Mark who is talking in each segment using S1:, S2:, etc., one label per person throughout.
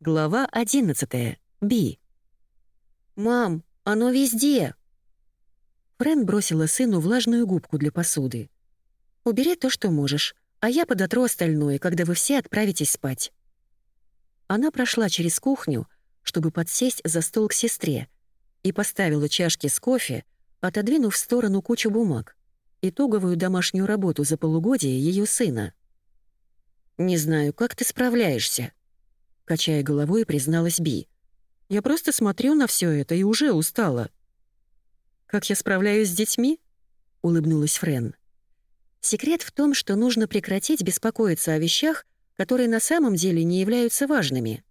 S1: Глава 11. Би. «Мам, оно везде!» Френ бросила сыну влажную губку для посуды. «Убери то, что можешь, а я подотру остальное, когда вы все отправитесь спать». Она прошла через кухню, чтобы подсесть за стол к сестре, и поставила чашки с кофе, отодвинув в сторону кучу бумаг, итоговую домашнюю работу за полугодие ее сына. «Не знаю, как ты справляешься», Качая головой, призналась Би. «Я просто смотрю на все это и уже устала». «Как я справляюсь с детьми?» — улыбнулась Френ. «Секрет в том, что нужно прекратить беспокоиться о вещах, которые на самом деле не являются важными.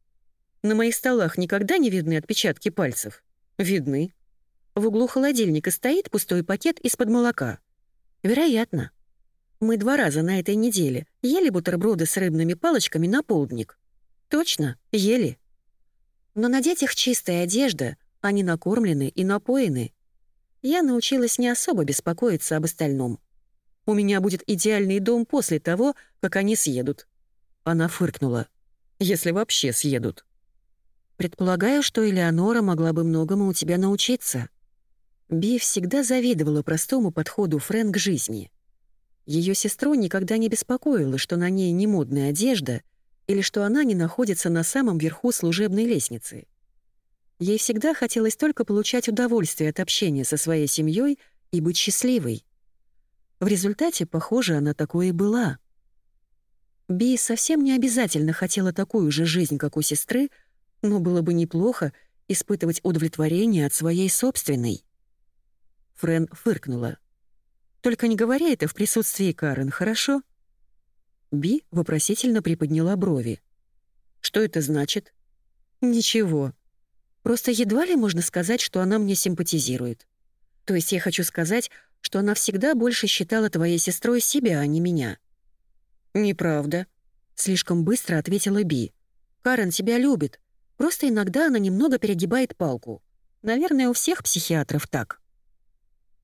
S1: На моих столах никогда не видны отпечатки пальцев. Видны. В углу холодильника стоит пустой пакет из-под молока. Вероятно. Мы два раза на этой неделе ели бутерброды с рыбными палочками на полдник. Точно, ели. Но на детях чистая одежда, они накормлены и напоены. Я научилась не особо беспокоиться об остальном. У меня будет идеальный дом после того, как они съедут. Она фыркнула. Если вообще съедут. Предполагаю, что Элеонора могла бы многому у тебя научиться. Би всегда завидовала простому подходу Фрэнк к жизни. Ее сестру никогда не беспокоило, что на ней не модная одежда — или что она не находится на самом верху служебной лестницы. Ей всегда хотелось только получать удовольствие от общения со своей семьей и быть счастливой. В результате, похоже, она такой и была. Би совсем не обязательно хотела такую же жизнь, как у сестры, но было бы неплохо испытывать удовлетворение от своей собственной. Френ фыркнула. «Только не говори это в присутствии Карен, хорошо?» Би вопросительно приподняла брови. «Что это значит?» «Ничего. Просто едва ли можно сказать, что она мне симпатизирует. То есть я хочу сказать, что она всегда больше считала твоей сестрой себя, а не меня». «Неправда», — слишком быстро ответила Би. «Карен тебя любит. Просто иногда она немного перегибает палку. Наверное, у всех психиатров так».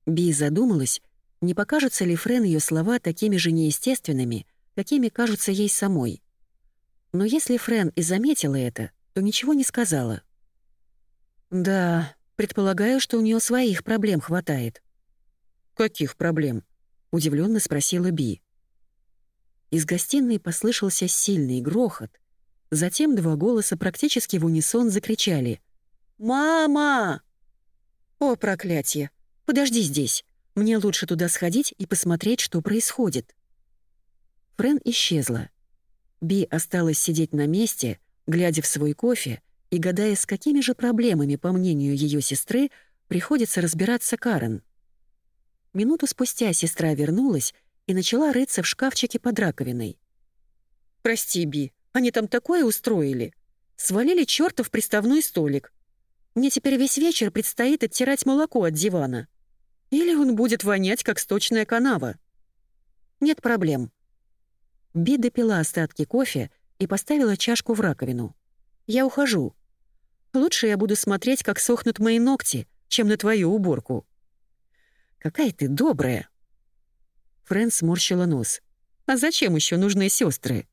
S1: Би задумалась, не покажутся ли Френ ее слова такими же неестественными, какими кажутся ей самой. Но если Френ и заметила это, то ничего не сказала. «Да, предполагаю, что у нее своих проблем хватает». «Каких проблем?» — удивленно спросила Би. Из гостиной послышался сильный грохот. Затем два голоса практически в унисон закричали. «Мама!» «О, проклятие! Подожди здесь. Мне лучше туда сходить и посмотреть, что происходит». Френ исчезла. Би осталась сидеть на месте, глядя в свой кофе и гадая, с какими же проблемами, по мнению ее сестры, приходится разбираться Карен. Минуту спустя сестра вернулась и начала рыться в шкафчике под раковиной. «Прости, Би, они там такое устроили. Свалили чертов приставной столик. Мне теперь весь вечер предстоит оттирать молоко от дивана. Или он будет вонять, как сточная канава. Нет проблем. Би допила остатки кофе и поставила чашку в раковину. «Я ухожу. Лучше я буду смотреть, как сохнут мои ногти, чем на твою уборку». «Какая ты добрая!» Фрэн сморщила нос. «А зачем еще нужны сестры?